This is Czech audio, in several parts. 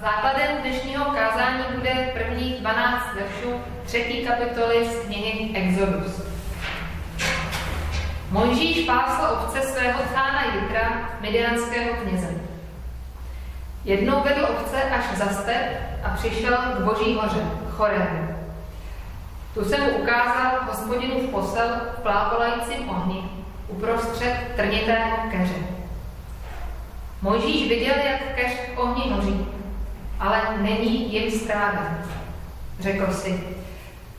Základem dnešního kázání bude prvních 12 veršů třetí kapitoly z knihy Exodus. Mojžíš pásl ovce svého cána Jitra, midianského kněze. Jednou vedl ovce až za step a přišel k boží hoře, Chorebu. Tu se mu ukázal hospodinův posel v plápolajícím ohni uprostřed trnitého keře. Mojžíš viděl, jak keř v ohni hoří ale není jim stráven. Řekl si,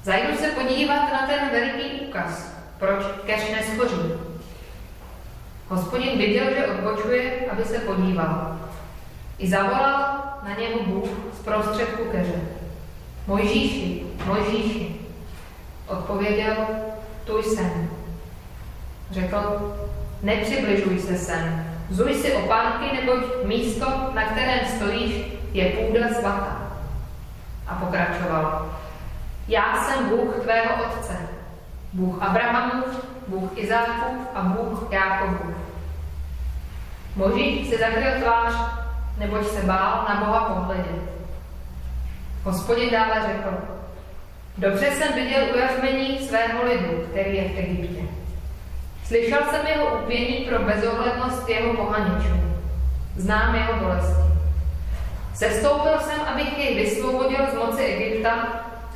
zajdu se podívat na ten veliký úkaz, proč keř neschoří. Hospodin viděl, že odbočuje, aby se podíval. I zavolal na něho Bůh z prostředku keře. Mojžíši, Mojžíši. Odpověděl, tu jsem. Řekl, nepřibližuj se sem, zuj si opánky, neboť místo, na kterém stojíš, je půda svatá. A pokračoval. Já jsem Bůh tvého otce, Bůh Abrahamův, Bůh Izákův a Bůh Jákobův. Moží si zakryl tvář, neboť se bál na Boha pohledět. Hospodin dále řekl, dobře jsem viděl ujařmení svého lidu, který je v Egyptě. Slyšel jsem jeho upění pro bezohlednost jeho pohaničů. Znám jeho bolesti. Sestoupil jsem, abych jej vysvobodil z moci Egypta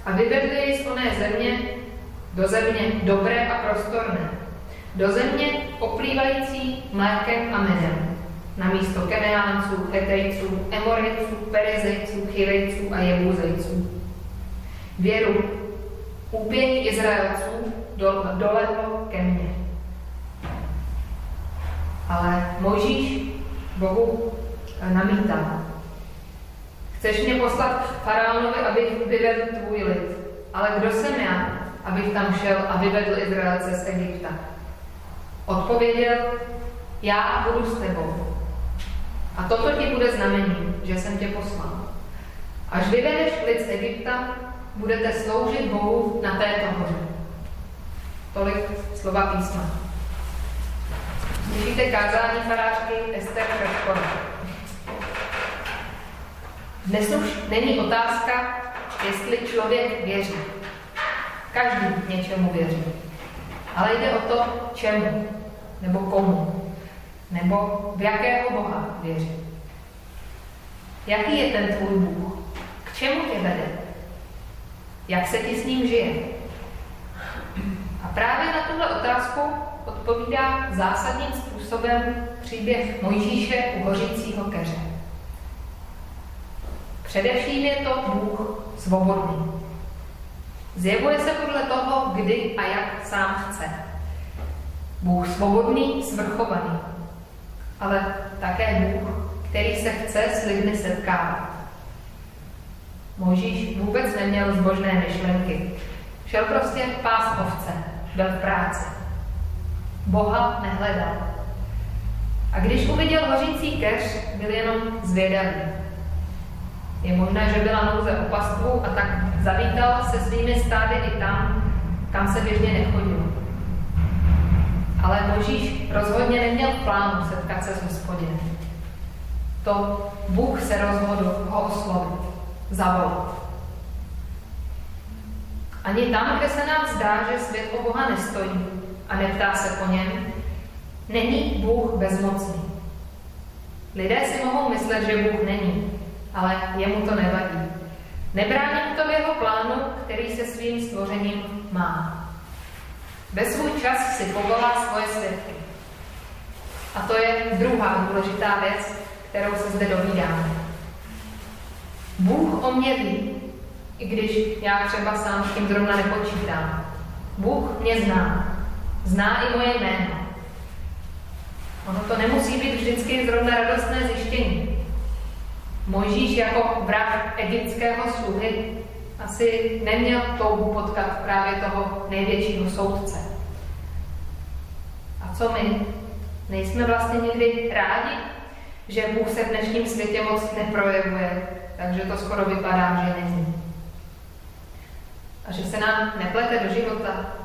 a vyvedl jej z oné země do země dobré a prostorné, do země oplývající mlékem a medem, na místo Keneánců, Hetejců, Emorejců, Perezejců, Chirejců a Jebuzejců. Věru, úpění Izraelců dolehlo ke mně. Ale Možíš Bohu namítal. Chceš mě poslat faraonovi, abych vyvedl tvůj lid. Ale kdo jsem já, abych tam šel a vyvedl Izraelce z Egypta? Odpověděl, já budu s tebou. A toto ti bude znamení, že jsem tě poslal. Až vyvedeš lid z Egypta, budete sloužit Bohu na této hoře. Tolik slova písma. Slyšíte kázání farářky Ester Krečkové. Dnes už není otázka, jestli člověk věří. Každý něčemu věří. Ale jde o to, čemu, nebo komu, nebo v jakého Boha věří. Jaký je ten tvůj Bůh? K čemu tě vede? Jak se ti s ním žije? A právě na tuhle otázku odpovídá zásadním způsobem příběh Mojžíše u hořícího keře. Především je to Bůh svobodný. Zjevuje se podle toho, kdy a jak sám chce. Bůh svobodný, svrchovaný, ale také Bůh, který se chce s lidmi setkávat. Možíš vůbec neměl zbožné myšlenky. Šel prostě pás ovce, byl v práci. Boha nehledal. A když uviděl hořící keř, byl jenom zvědavý. Je možné, že byla nouze o pastvu a tak zavítal se svými stády i tam, kam se běžně nechodilo. Ale Možíš rozhodně neměl plánu setkat se s hospodinem. To Bůh se rozhodl ho oslovit, zavolat. Ani tam, kde se nám zdá, že svět o Boha nestojí a neptá se po něm, není Bůh bezmocný. Lidé si mohou myslet, že Bůh není, ale jemu to nevadí. Nebrání mu to v jeho plánu, který se svým stvořením má. Ve svůj čas si povolá svoje svědky. A to je druhá důležitá věc, kterou se zde dovídáme. Bůh o mě ví, i když já třeba sám s tím zrovna nepočítám. Bůh mě zná. Zná i moje jméno. Ono to nemusí být vždycky zrovna radostné zjištění. Mojžíš jako vrah egyptského sluhy asi neměl touhu potkat právě toho největšího soudce. A co my? Nejsme vlastně někdy rádi, že Bůh se v dnešním světě moc neprojevuje, takže to skoro vypadá, že není. A že se nám neplete do života.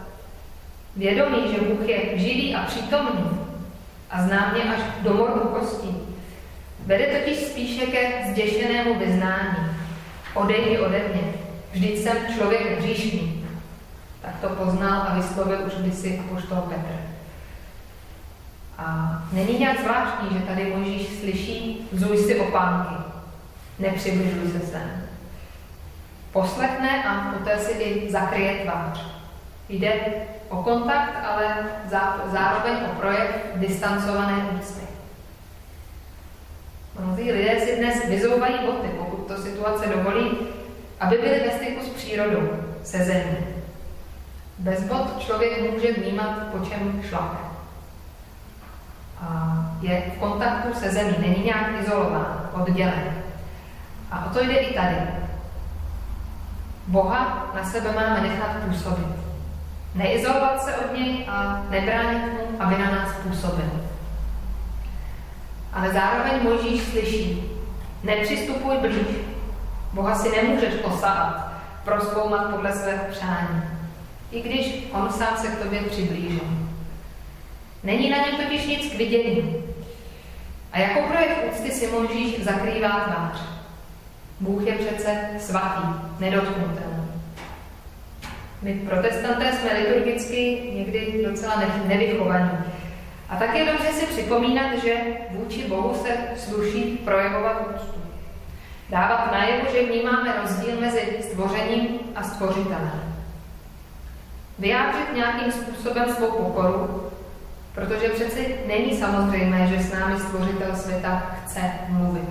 Vědomí, že Bůh je živý a přítomný a zná mě až do morku kostí, Vede totiž spíše ke zděšenému vyznání. Odejdi ode mě, vždyť jsem člověk hříšný. Tak to poznal a vyslovil už kdysi apoštol Petr. A není nějak zvláštní, že tady Mojžíš slyší, vzuj si opánky, nepřibližuj se sem. Poslechne a poté si i zakryje tvář. Jde o kontakt, ale zároveň o projev distancované úcty. Mnozí lidé si dnes vyzouvají boty, pokud to situace dovolí, aby byli ve styku s přírodou, se zemí. Bez bot člověk může vnímat, po čem šlape. A je v kontaktu se zemí, není nějak izolován, oddělen. A o to jde i tady. Boha na sebe máme nechat působit. Neizolovat se od něj a nebránit mu, aby na nás působil. Ale zároveň Mojžíš slyší, nepřistupuj blíž. Boha si nemůžeš osahat, proskoumat podle svého přání, i když on sám se k tobě přiblížil. Není na něm totiž nic k vidění. A jako projekt úcty si Mojžíš zakrývá tvář. Bůh je přece svatý, nedotknutelný. My protestanté jsme liturgicky někdy docela nevychovaní. A tak je dobře si připomínat, že vůči Bohu se sluší projevovat úctu. Dávat najevo, že vnímáme rozdíl mezi stvořením a stvořitelem. Vyjádřit nějakým způsobem svou pokoru, protože přeci není samozřejmé, že s námi stvořitel světa chce mluvit.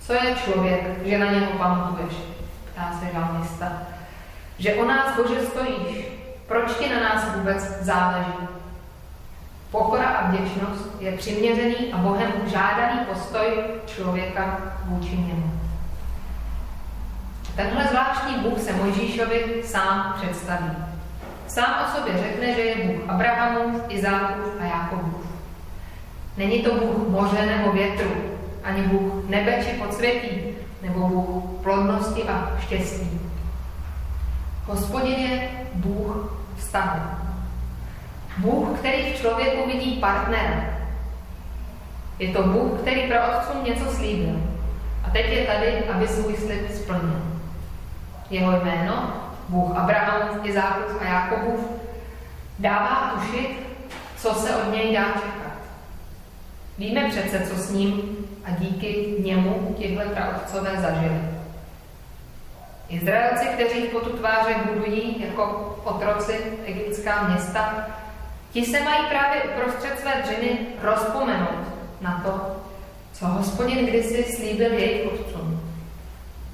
Co je člověk, že na něho pamatuješ? Ptá se žalmista. Že o nás, Bože, stojíš. Proč ti na nás vůbec záleží? Pokora a vděčnost je přiměřený a Bohem žádaný postoj člověka vůči němu. Tenhle zvláštní Bůh se Mojžíšovi sám představí. Sám o sobě řekne, že je Bůh Abrahamův, Izákův a Jákobův. Není to Bůh moře nebo větru, ani Bůh nebe či podsvětí, nebo Bůh plodnosti a štěstí. Hospodin je Bůh vztahu. Bůh, který v člověku vidí partnera. Je to Bůh, který pro otcům něco slíbil. A teď je tady, aby svůj slib splnil. Jeho jméno, Bůh Abrahamův, Izákův a Jakobův, dává tušit, co se od něj dá čekat. Víme přece, co s ním a díky němu těhle praotcové zažili. Izraelci, kteří v potu tváře budují jako otroci egyptská města, ti se mají právě uprostřed své dřiny rozpomenout na to, co hospodin kdysi slíbil jejich otcům.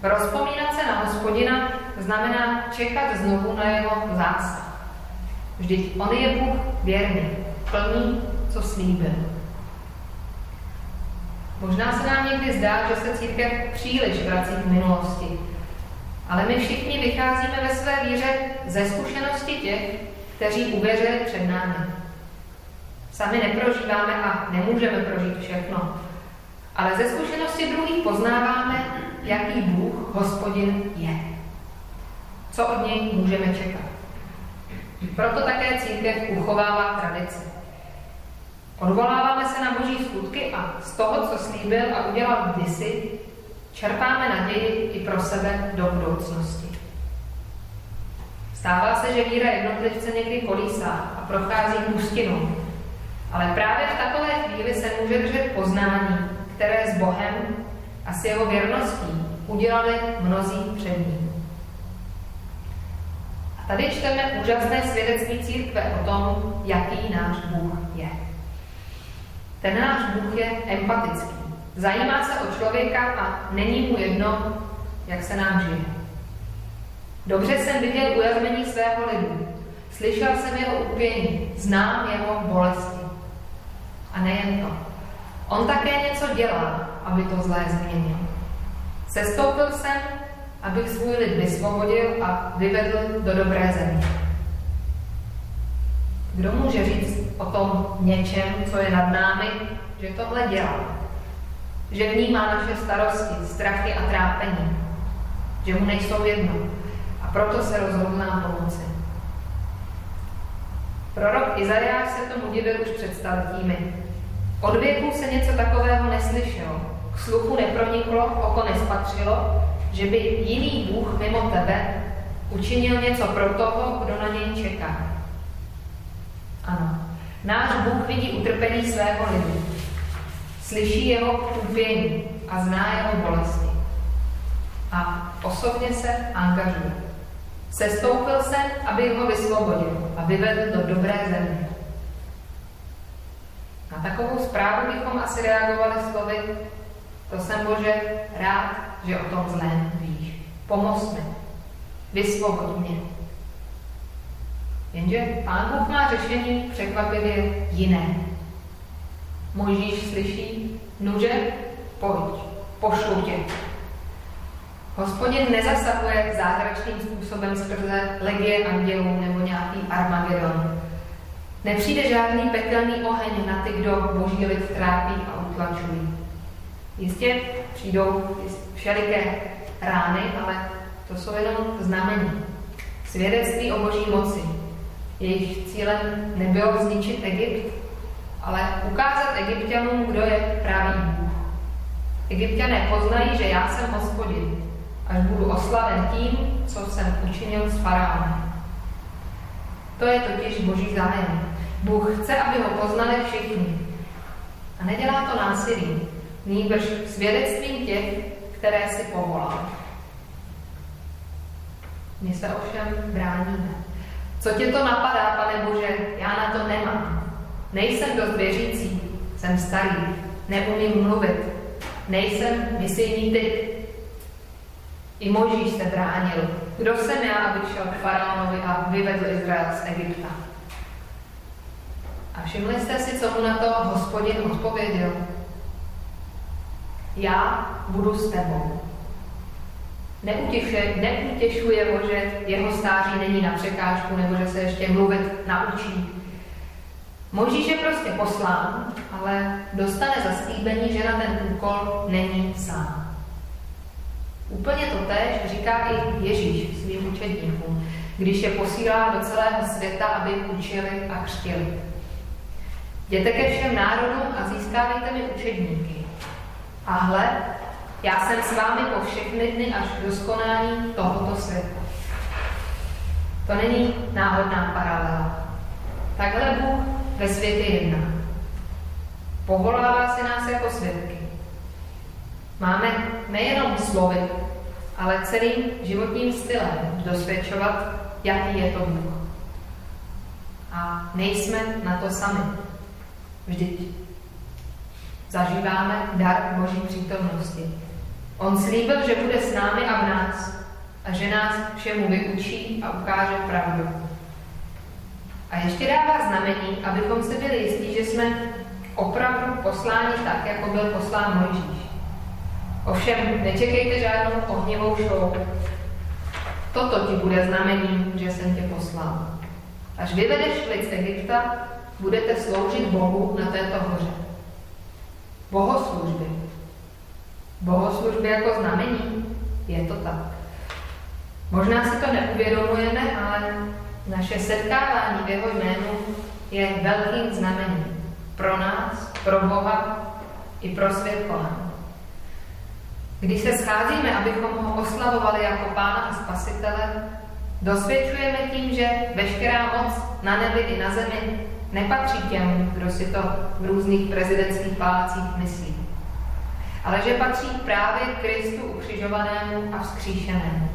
Rozpomínat se na hospodina znamená čekat znovu na jeho zásah. Vždyť on je Bůh věrný, plný, co slíbil. Možná se nám někdy zdá, že se církev příliš vrací k minulosti, ale my všichni vycházíme ve své víře ze zkušenosti těch, kteří uvěřili před námi. Sami neprožíváme a nemůžeme prožít všechno, ale ze zkušenosti druhých poznáváme, jaký Bůh, hospodin je. Co od něj můžeme čekat. Proto také církev uchovává tradici. Odvoláváme se na boží skutky a z toho, co slíbil a udělal kdysi, čerpáme naději i pro sebe do budoucnosti. Stává se, že víra jednotlivce někdy kolísá a prochází pustinou, ale právě v takové chvíli se může držet poznání, které s Bohem a s jeho věrností udělali mnozí před ním. A tady čteme úžasné svědectví církve o tom, jaký náš Bůh je. Ten náš Bůh je empatický. Zajímá se o člověka a není mu jedno, jak se nám žije. Dobře jsem viděl ujazmení svého lidu. Slyšel jsem jeho upění, znám jeho bolesti. A nejen to. On také něco dělá, aby to zlé změnil. Sestoupil jsem, abych svůj lid vysvobodil a vyvedl do dobré země. Kdo může říct o tom něčem, co je nad námi, že tohle dělá? Že vnímá naše starosti, strachy a trápení. Že mu nejsou jedno. A proto se rozhodl nám pomoci. Prorok Izajáš se tomu divil už před staletími. Od věku se něco takového neslyšelo, k sluchu neproniklo, oko nespatřilo, že by jiný Bůh mimo tebe učinil něco pro toho, kdo na něj čeká. Ano, náš Bůh vidí utrpení svého lidu, slyší jeho trpění a zná jeho bolesti. A osobně se angažuje. Sestoupil se, aby ho vysvobodil a vyvedl do dobré země. Na takovou zprávu bychom asi reagovali slovy, to jsem Bože rád, že o tom zlém víš. Pomoz mi. Vysvobod mě. Jenže pán Bůh má řešení překvapivě jiné. Možíš slyší, nuže, pojď, pošlu tě. Hospodin nezasahuje zázračným způsobem skrze legie andělů nebo nějaký Armagedon. Nepřijde žádný pekelný oheň na ty, kdo boží lid trápí a utlačují. Jistě přijdou všeliké rány, ale to jsou jenom znamení. Svědectví o boží moci. Jejich cílem nebylo zničit Egypt, ale ukázat egyptianům, kdo je právý Bůh. Egyptiané poznají, že já jsem hospodin, až budu oslaven tím, co jsem učinil s faraonem. To je totiž boží zájem. Bůh chce, aby ho poznali všichni. A nedělá to násilí, nýbrž svědectvím těch, které si povolal. My se ovšem bráníme. Co tě to napadá, pane Bože, já na to nemám. Nejsem dost věřící, jsem starý, neumím mluvit, nejsem misijní typ. I Možíš se bránil. Kdo jsem já, abych šel k faraonovi a vyvedl Izrael z Egypta? A všimli jste si, co mu na to hospodin odpověděl? Já budu s tebou. Neutěšuje, neutěšuje ho, že jeho stáří není na překážku nebo že se ještě mluvit naučí. Možíš je prostě poslán, ale dostane zaslíbení, že na ten úkol není sám. Úplně to tež říká i Ježíš svým učedníkům, když je posílá do celého světa, aby učili a křtili. Jděte ke všem národům a získávejte mi učedníky. A hle, já jsem s vámi po všechny dny až do skonání tohoto světa. To není náhodná paralela. Takhle Bůh ve světě jedná. Povolává si nás jako svědky. Máme nejenom slovy, ale celým životním stylem dosvědčovat, jaký je to Bůh. A nejsme na to sami. Vždyť zažíváme dar Boží přítomnosti. On slíbil, že bude s námi a v nás a že nás všemu vyučí a ukáže pravdu. A ještě dává znamení, abychom si byli jistí, že jsme opravdu posláni tak, jako byl poslán Mojžíš. Ovšem, nečekejte žádnou ohnivou show. Toto ti bude znamením, že jsem tě poslal. Až vyvedeš lid z Egypta, budete sloužit Bohu na této hoře. Bohoslužby. Bohoslužby jako znamení. Je to tak. Možná si to neuvědomujeme, ale naše setkávání v jeho jménu je velkým znamením. Pro nás, pro Boha i pro svět kolem. Když se scházíme, abychom ho oslavovali jako Pána a Spasitele, dosvědčujeme tím, že veškerá moc na nebi i na zemi nepatří těm, kdo si to v různých prezidentských palácích myslí, ale že patří právě Kristu ukřižovanému a vzkříšenému.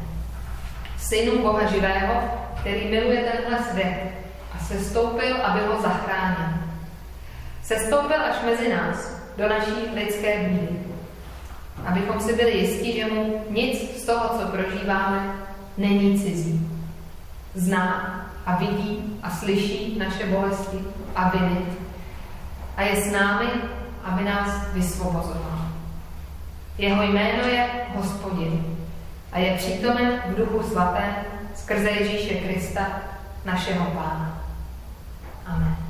Synu Boha živého, který miluje tenhle svět a se stoupil, aby ho zachránil. Se stoupil až mezi nás, do naší lidské bídy, abychom si byli jistí, že mu nic z toho, co prožíváme, není cizí. Zná a vidí a slyší naše bolesti a viny a je s námi, aby nás vysvobozoval. Jeho jméno je Hospodin a je přítomen v duchu svatém skrze Ježíše Krista, našeho Pána. Amen.